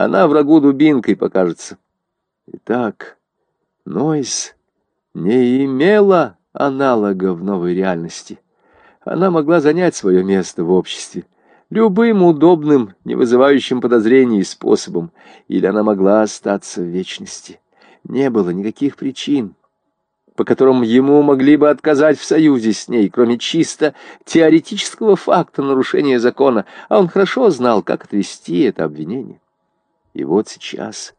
она врагу дубинкой покажется. Итак, Нойс не имела аналога в новой реальности. Она могла занять свое место в обществе любым удобным, не вызывающим подозрений способом, или она могла остаться в вечности. Не было никаких причин, по которым ему могли бы отказать в союзе с ней, кроме чисто теоретического факта нарушения закона, а он хорошо знал, как отвести это обвинение. И вот сейчас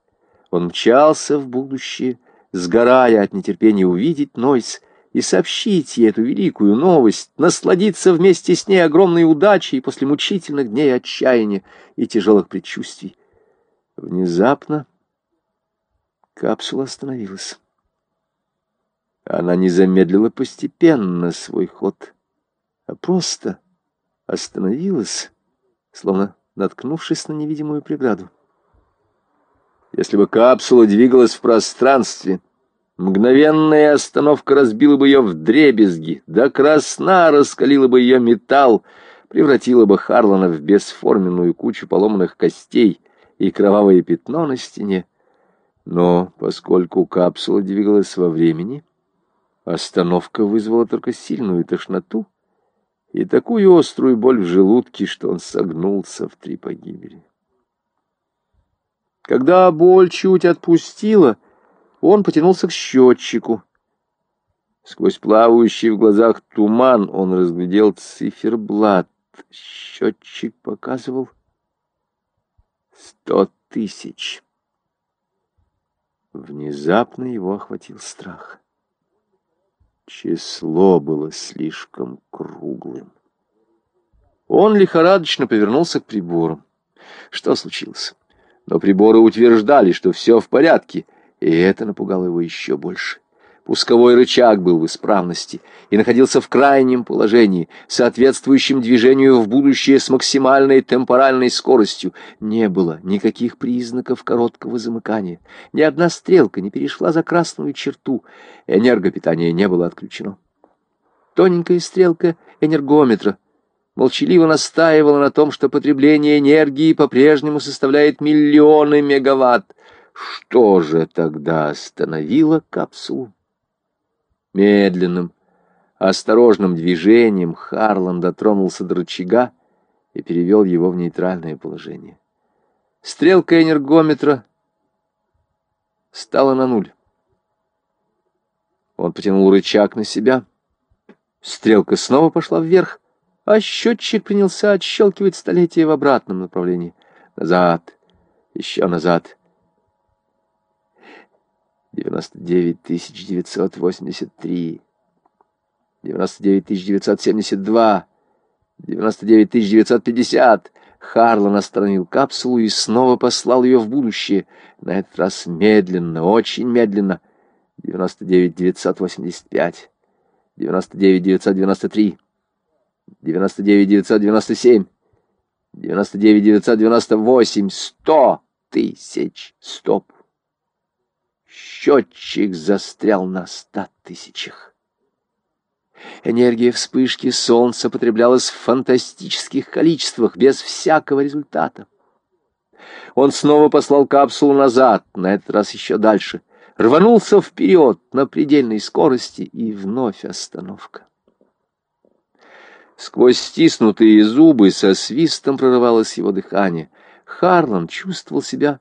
он мчался в будущее, сгорая от нетерпения увидеть Нойс и сообщить ей эту великую новость, насладиться вместе с ней огромной удачей после мучительных дней отчаяния и тяжелых предчувствий. Внезапно капсула остановилась. Она не замедлила постепенно свой ход, а просто остановилась, словно наткнувшись на невидимую преграду. Если бы капсула двигалась в пространстве, мгновенная остановка разбила бы ее в дребезги, да красна раскалила бы ее металл, превратила бы Харлана в бесформенную кучу поломанных костей и кровавое пятно на стене. Но поскольку капсула двигалась во времени, остановка вызвала только сильную тошноту и такую острую боль в желудке, что он согнулся в три погибели. Когда боль чуть отпустила, он потянулся к счетчику. Сквозь плавающий в глазах туман он разглядел циферблат. Счетчик показывал сто тысяч. Внезапно его охватил страх. Число было слишком круглым. Он лихорадочно повернулся к приборам. Что случилось? Но приборы утверждали, что все в порядке, и это напугало его еще больше. Пусковой рычаг был в исправности и находился в крайнем положении, соответствующем движению в будущее с максимальной темпоральной скоростью. Не было никаких признаков короткого замыкания. Ни одна стрелка не перешла за красную черту. Энергопитание не было отключено. Тоненькая стрелка энергометра молчаливо настаивала на том, что потребление энергии по-прежнему составляет миллионы мегаватт. Что же тогда остановило капсулу? Медленным, осторожным движением Харлан дотронулся до рычага и перевел его в нейтральное положение. Стрелка энергометра стала на нуль. Он потянул рычаг на себя. Стрелка снова пошла вверх а счетчик принялся отщелкивать столетия в обратном направлении. Назад, еще назад. 99 983, 99 972, 99 950. Харлан остановил капсулу и снова послал ее в будущее. На этот раз медленно, очень медленно. 99 985, 99 993. 99 997, 99 998, 100 тысяч. Стоп. Счетчик застрял на ста тысячах. Энергия вспышки солнца потреблялась в фантастических количествах, без всякого результата. Он снова послал капсулу назад, на этот раз еще дальше, рванулся вперед на предельной скорости, и вновь остановка. Сквозь стиснутые зубы со свистом прорывалось его дыхание. Харлан чувствовал себя